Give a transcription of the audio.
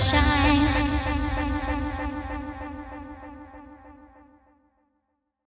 sunshine.